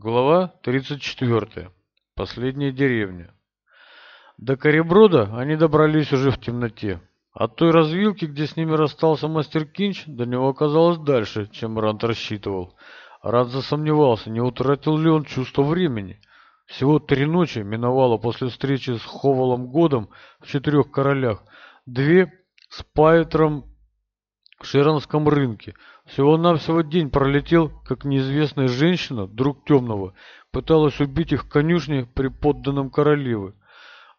Глава 34. Последняя деревня. До Кореброда они добрались уже в темноте. От той развилки, где с ними расстался мастер Кинч, до него оказалось дальше, чем Рант рассчитывал. Рант засомневался, не утратил ли он чувство времени. Всего три ночи миновало после встречи с Ховалом Годом в четырех королях. Две с Пайтером к Шеронском рынке. Всего-навсего день пролетел, как неизвестная женщина, друг темного, пыталась убить их в конюшне при подданном королевы.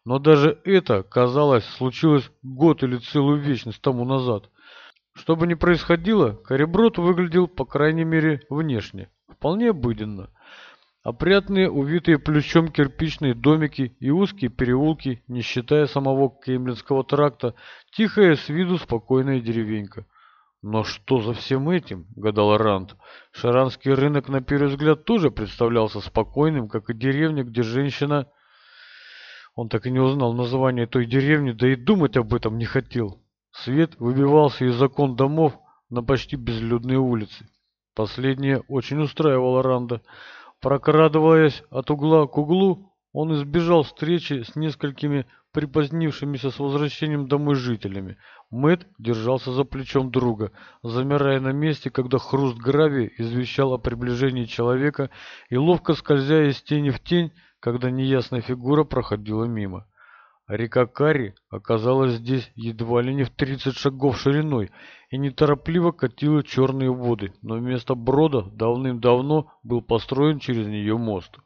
Но даже это, казалось, случилось год или целую вечность тому назад. Что бы ни происходило, кореброд выглядел, по крайней мере, внешне, вполне обыденно. Опрятные, увитые плющом кирпичные домики и узкие переулки, не считая самого Кемлинского тракта, тихая с виду спокойная деревенька. Но что за всем этим? — гадал Ранд. Шаранский рынок, на первый взгляд, тоже представлялся спокойным, как и деревня, где женщина... Он так и не узнал название той деревни, да и думать об этом не хотел. Свет выбивался из окон домов на почти безлюдные улицы. Последнее очень устраивало Ранда. Прокрадываясь от угла к углу, он избежал встречи с несколькими припозднившимися с возвращением домой жителями мэтт держался за плечом друга замирая на месте когда хруст гравия извещал о приближении человека и ловко скользя из тени в тень когда неясная фигура проходила мимо Река Карри оказалась здесь едва ли не в 30 шагов шириной и неторопливо катила черные воды, но вместо брода давным-давно был построен через нее мост.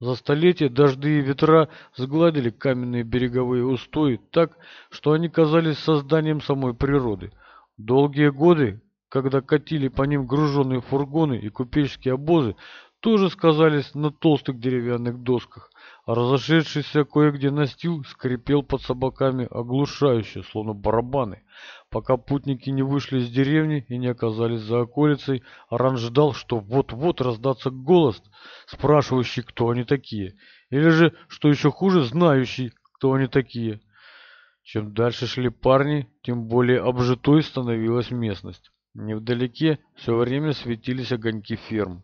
За столетия дожди и ветра сгладили каменные береговые устои так, что они казались созданием самой природы. Долгие годы, когда катили по ним груженные фургоны и купеческие обозы, тоже сказались на толстых деревянных досках. А разошедшийся кое-где настил скрипел под собаками оглушающе, словно барабаны. Пока путники не вышли из деревни и не оказались за околицей, Аран ждал, что вот-вот раздаться голос, спрашивающий, кто они такие, или же, что еще хуже, знающий, кто они такие. Чем дальше шли парни, тем более обжитой становилась местность. Невдалеке все время светились огоньки ферм.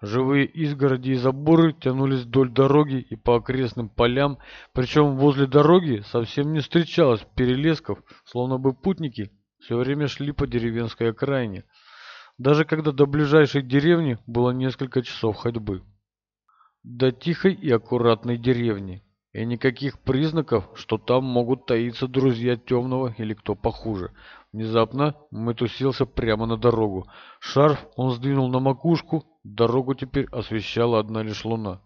Живые изгороди и заборы тянулись вдоль дороги и по окрестным полям, причем возле дороги совсем не встречалось перелесков, словно бы путники все время шли по деревенской окраине, даже когда до ближайшей деревни было несколько часов ходьбы. До тихой и аккуратной деревни, и никаких признаков, что там могут таиться друзья темного или кто похуже. Внезапно Мэтт уселся прямо на дорогу. Шарф он сдвинул на макушку, дорогу теперь освещала одна лишь луна.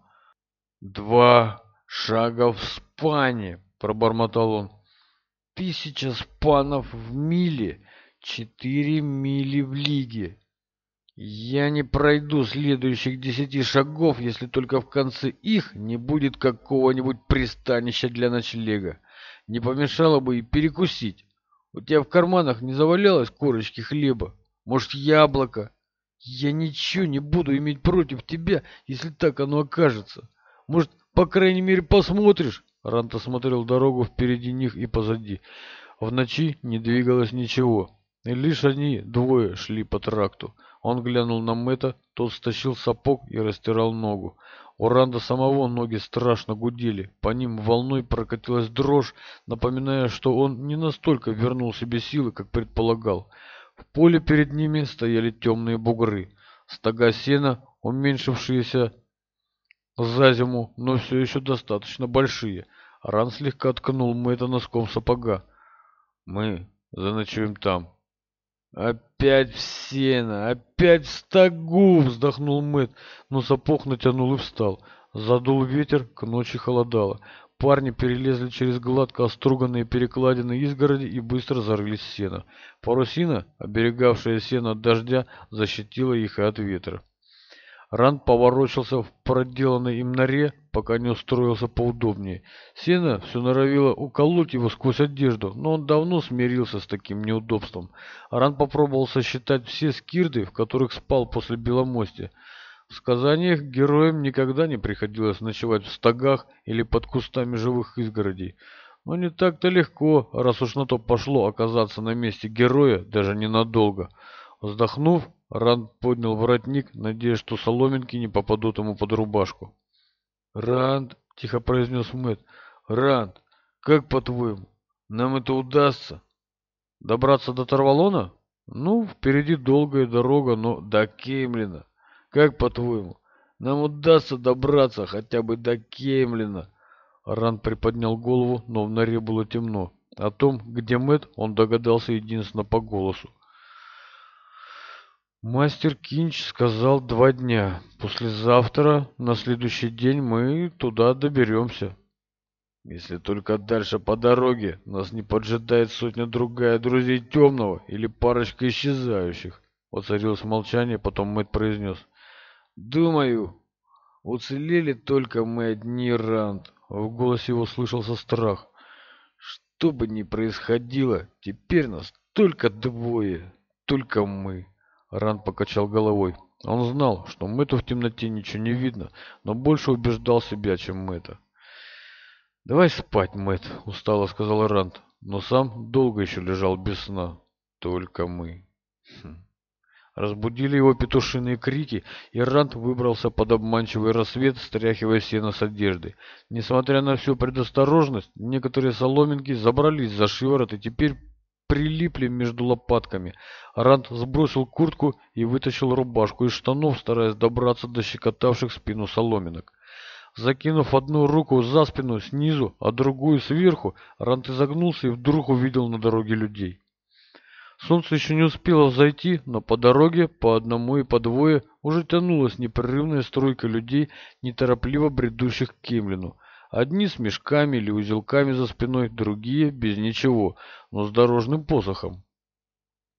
«Два шага в спане!» — пробормотал он. «Тысяча спанов в миле, четыре мили в лиге. Я не пройду следующих десяти шагов, если только в конце их не будет какого-нибудь пристанища для ночлега. Не помешало бы и перекусить». У тебя в карманах не завалялось корочки хлеба? Может, яблоко? Я ничего не буду иметь против тебя, если так оно окажется. Может, по крайней мере, посмотришь?» Ранта смотрел дорогу впереди них и позади. В ночи не двигалось ничего. И лишь они двое шли по тракту. Он глянул на Мэтта, тот стащил сапог и растирал ногу. У Ранда самого ноги страшно гудели, по ним волной прокатилась дрожь, напоминая, что он не настолько вернул себе силы, как предполагал. В поле перед ними стояли темные бугры, стога сена, уменьшившиеся за зиму, но все еще достаточно большие. Ран слегка ткнул Мэтта носком сапога. «Мы заночуем там», «Опять в сено! Опять в стогу!» — вздохнул Мэтт, но сапог натянул и встал. Задул ветер, к ночи холодало. Парни перелезли через гладко оструганные перекладины изгороди и быстро зарылись в сено. Парусина, оберегавшая сено от дождя, защитила их и от ветра. Ранд поворочился в проделанной им норе, пока не устроился поудобнее. Сена все норовило уколоть его сквозь одежду, но он давно смирился с таким неудобством. Ранд попробовал сосчитать все скирды, в которых спал после Беломостя. В сказаниях героям никогда не приходилось ночевать в стогах или под кустами живых изгородей. Но не так-то легко, раз уж на то пошло оказаться на месте героя даже ненадолго. Вздохнув, Ранд поднял воротник, надеясь, что соломинки не попадут ему под рубашку. «Ранд!» — тихо произнес Мэтт. «Ранд, как по-твоему, нам это удастся?» «Добраться до Тарвалона? Ну, впереди долгая дорога, но до Кемлина. Как по-твоему, нам удастся добраться хотя бы до Кемлина?". Ранд приподнял голову, но в норе было темно. О том, где Мэтт, он догадался единственно по голосу мастер кинч сказал два дня. Послезавтра на следующий день мы туда доберемся. Если только дальше по дороге. Нас не поджидает сотня другая друзей темного или парочка исчезающих. Воцарилось молчание потом мэт произнес. Думаю уцелели только мы одни ранд в голосе его слышался страх. Что бы ни происходило теперь нас только двое только мы Ран покачал головой. Он знал, что мы-то в темноте ничего не видно, но больше убеждал себя, чем Мэтта. «Давай спать, Мэтт», — устало сказал Ранд, но сам долго еще лежал без сна. «Только мы». Хм. Разбудили его петушиные крики, и Ранд выбрался под обманчивый рассвет, стряхивая сено с одежды. Несмотря на всю предосторожность, некоторые соломинки забрались за шиворот и теперь прилипли между лопатками. Ранд сбросил куртку и вытащил рубашку из штанов, стараясь добраться до щекотавших спину соломинок. Закинув одну руку за спину снизу, а другую сверху, Ранд изогнулся и вдруг увидел на дороге людей. Солнце еще не успело взойти, но по дороге, по одному и по двое, уже тянулась непрерывная стройка людей, неторопливо бредущих к Кемлину. Одни с мешками или узелками за спиной, другие без ничего, но с дорожным посохом.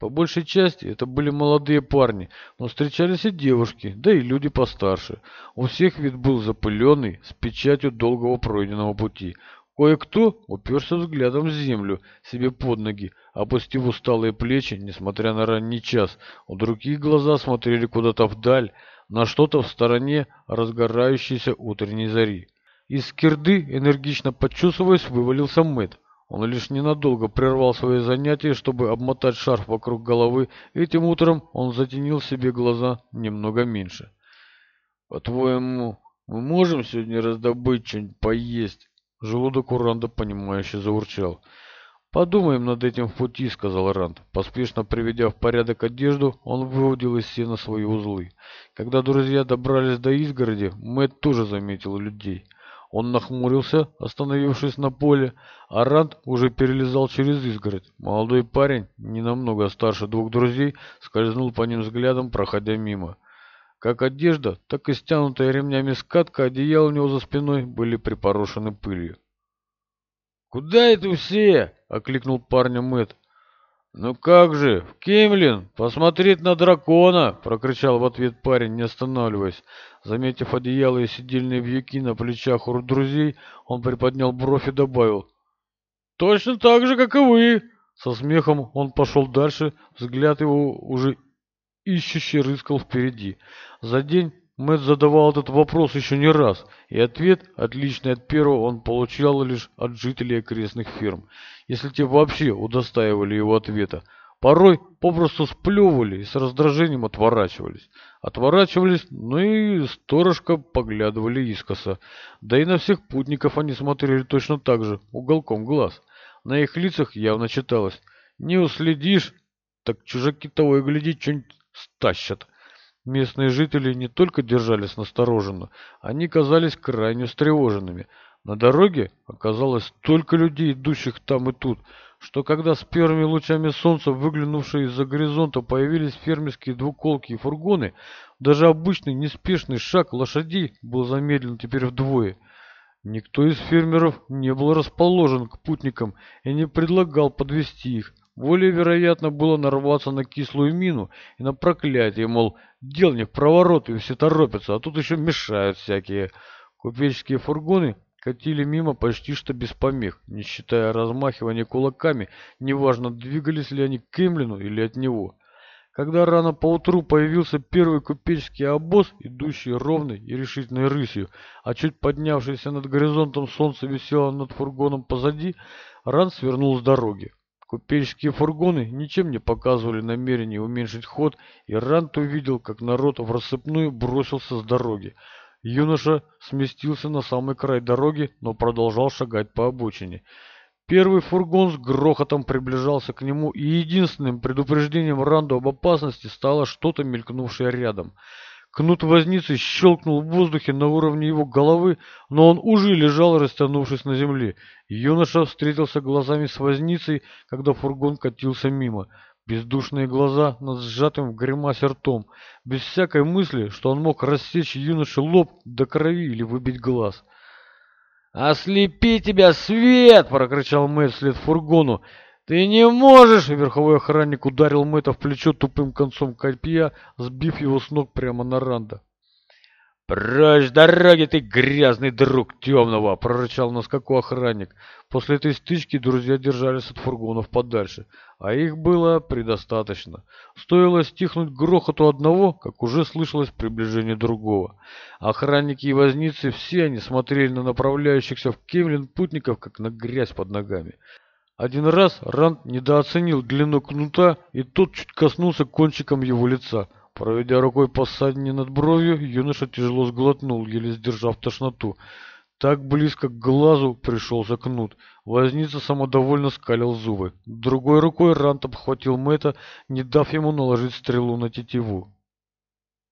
По большей части это были молодые парни, но встречались и девушки, да и люди постарше. У всех вид был запыленный, с печатью долгого пройденного пути. Кое-кто уперся взглядом в землю, себе под ноги, опустив усталые плечи, несмотря на ранний час. У других глаза смотрели куда-то вдаль, на что-то в стороне разгорающейся утренней зари. Из кирды, энергично подчувствуясь вывалился Мэтт. Он лишь ненадолго прервал свои занятия, чтобы обмотать шарф вокруг головы. Этим утром он затенил себе глаза немного меньше. «По-твоему, мы можем сегодня раздобыть что-нибудь поесть?» Желудок Ранда, понимающе заурчал. «Подумаем над этим в пути», — сказал Ранд. Поспешно приведя в порядок одежду, он выводил из сена свои узлы. Когда друзья добрались до изгороди, Мэтт тоже заметил людей. Он нахмурился, остановившись на поле, а Ранд уже перелезал через изгородь. Молодой парень, не намного старше двух друзей, скользнул по ним взглядом, проходя мимо. Как одежда, так и стянутая ремнями скатка одеяла у него за спиной были припорошены пылью. «Куда это все?» — окликнул парня Мэтт. «Ну как же, в Кимлин, посмотреть на дракона!» — прокричал в ответ парень, не останавливаясь. Заметив одеяло и сидельные вьюки на плечах у друзей, он приподнял бровь и добавил. «Точно так же, как и вы!» Со смехом он пошел дальше, взгляд его уже ищущий рыскал впереди. За день Мэт задавал этот вопрос еще не раз, и ответ, отличный от первого, он получал лишь от жителей окрестных ферм, если те вообще удостаивали его ответа. Порой попросту сплевывали и с раздражением отворачивались. Отворачивались, но и сторожка поглядывали искоса. Да и на всех путников они смотрели точно так же, уголком глаз. На их лицах явно читалось «Не уследишь, так чужаки того и глядеть что-нибудь стащат». Местные жители не только держались настороженно, они казались крайне встревоженными. На дороге оказалось столько людей, идущих там и тут, что когда с первыми лучами солнца, выглянувшие из-за горизонта, появились фермерские двуколки и фургоны, даже обычный неспешный шаг лошадей был замедлен теперь вдвое. Никто из фермеров не был расположен к путникам и не предлагал подвести их. Более вероятно было нарваться на кислую мину и на проклятие, мол, дел не в проворот и все торопятся, а тут еще мешают всякие. Купеческие фургоны катили мимо почти что без помех, не считая размахивания кулаками, неважно, двигались ли они к Кемлину или от него. Когда рано поутру появился первый купеческий обоз, идущий ровной и решительной рысью, а чуть поднявшееся над горизонтом солнце висело над фургоном позади, Ран свернул с дороги. Купеческие фургоны ничем не показывали намерения уменьшить ход, и Рант увидел, как народ в рассыпную бросился с дороги. Юноша сместился на самый край дороги, но продолжал шагать по обочине. Первый фургон с грохотом приближался к нему, и единственным предупреждением Ранду об опасности стало что-то мелькнувшее рядом – Кнут возницы щелкнул в воздухе на уровне его головы, но он уже лежал, растянувшись на земле. Юноша встретился глазами с возницей, когда фургон катился мимо. Бездушные глаза над сжатым в гримасе ртом, без всякой мысли, что он мог рассечь юноше лоб до крови или выбить глаз. «Ослепи тебя, свет!» — прокричал Мэтт вслед фургону. «Ты не можешь!» — верховой охранник ударил Мэтта в плечо тупым концом копья, сбив его с ног прямо на Ранда. «Прочь дороги, ты грязный друг темного!» — прорычал на скаку охранник. После этой стычки друзья держались от фургонов подальше, а их было предостаточно. Стоило стихнуть грохоту одного, как уже слышалось приближение другого. Охранники и возницы, все они смотрели на направляющихся в Кемлин путников, как на грязь под ногами. Один раз Ранд недооценил длину кнута, и тот чуть коснулся кончиком его лица. Проведя рукой по ссадине над бровью, юноша тяжело сглотнул, еле сдержав тошноту. Так близко к глазу пришелся кнут. Возница самодовольно скалил зубы. Другой рукой Рант обхватил Мэтта, не дав ему наложить стрелу на тетиву.